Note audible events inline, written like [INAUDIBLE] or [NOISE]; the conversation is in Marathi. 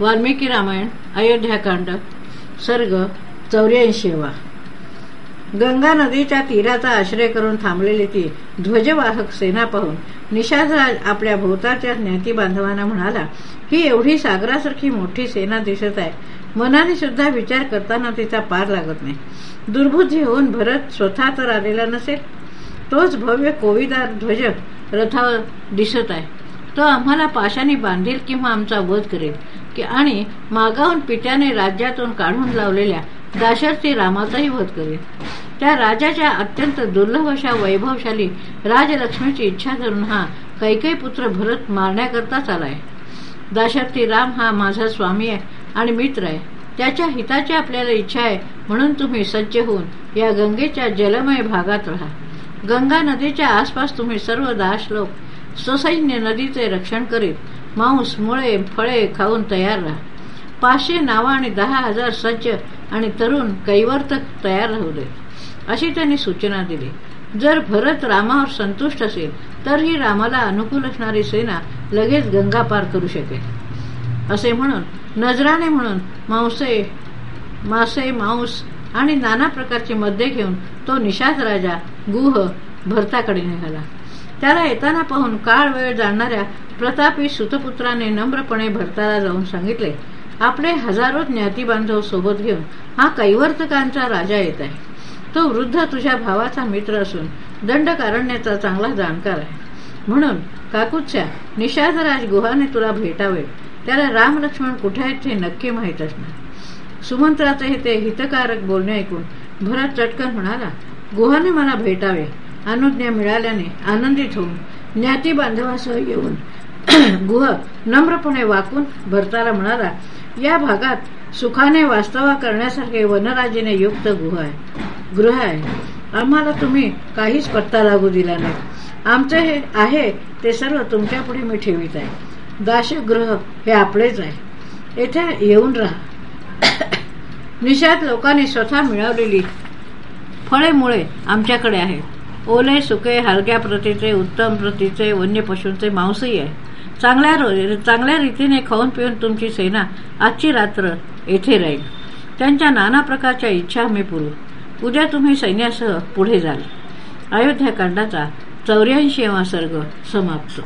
वाल्मिकी रामायण अयोध्याकांड सर्ग चौऱ्याऐंशीवा. गंगा नदीच्या तीराचा आश्रय करून थांबलेली ती ध्वजवाहक सेना पाहून निषादराज आपल्या भोवताच्या ज्ञाती बांधवांना म्हणाला ही एवढी सागरासारखी मोठी सेना दिसत आहे. मनाने सुद्धा विचार करताना तिचा पार लागत नाही. दुर्बुद्धी होऊन भरत स्वतः तर आलेला नसेल? तोच भव्य कोविदार ध्वज रथावर दिसत आहे. तो आम्हाला पाशाने बांधेल किंवा आमचा वध करेल. आणि मागाहून पित्याने राज्यातून काढून लावलेल्या दाशरथी रामाचाही वध करेल. त्या राजाच्या अत्यंत दुर्लभ अशा वैभवशाली राजलक्ष्मीची इच्छा करून हा कैकई पुत्र भरत मारण्याकरताच आलाय दाशरथी राम हा माझा स्वामी आहे आणि मित्र आहे. त्याच्या हिताची आपल्याला इच्छा आहे म्हणून तुम्ही सज्ज होऊन या गंगेच्या जलमय भागात राहा. गंगा नदीच्या आसपास तुम्ही सर्व दास लोक ससैन्य नदीचे रक्षण करीत मांस मुळे फळे खाऊन तयार राहा. पाचशे नावं आणि दहा हजार सज्ज आणि तरुण कैवर्तक तयार राहू अशी त्यांनी सूचना दिली. जर भरत रामावर संतुष्ट असेल तर ही रामाला अनुकूल असणारी सेना लगेच गंगा पार करू शकेल. असे म्हणून नजराने म्हणून मांसे मासे मांस आणि नाना प्रकारचे मद्ये घेऊन तो निषाद राजा गुह भरताकडे निघाला. त्याला येताना पाहून काळ वेळ जाणणाऱ्या प्रतापी सुतपुत्राने नम्रपणे भरताला जाऊन सांगितले आपले हजारो ज्ञाती बांधव सोबत घेऊन हा कैवर्तकांचा राजा येत आहे. तो वृद्ध तुझ्या भावाचा मित्र असून दंडकारण्याचा चांगला जाणकार आहे. म्हणून काकुच्या निषादराज गुहाने तुला भेटावे. त्याला राम लक्ष्मण कुठे आहेत हे नक्की माहीत असणार. सुमंत्राचे हे ते हितकारक बोलणे ऐकून भरत चटकन म्हणाला गुहाने मला भेटावे. अनुज्ञा मिळाल्याने आनंदित होऊन ज्ञाती बांधवासह येऊन [CLEARS THROAT] गुह नम्रपणे वाकून भरताला म्हणाला या भागात सुखाने वास्तवा करण्यासारखे वनराजीने युक्त गुह आहे. गृह आहे. आम्हाला तुम्ही काहीच पत्ता लागू दिला नाही. आमचे हे आहे ते सर्व तुमच्यापुढे मी ठेवित आहे. दाशगृह हे आपलेच आहे. येथे येऊन राहा. [CLEARS THROAT] निषाद लोकांनी स्वतः मिळवलेली फळे मुळे आमच्याकडे आहेत ओले सुके हलक्या प्रतीचे उत्तम प्रतीचे वन्य पशूंचे मांसही आहे. चांगल्या चांगल्या रीतीने खाऊन पिऊन तुमची सेना आजची रात्र येथे राहील. त्यांच्या नाना प्रकारच्या इच्छा मी पुरू उद्या तुम्ही सैन्यासह पुढे जाल. अयोध्याकांडाचा चौऱ्याऐंशी सर्ग समाप्त.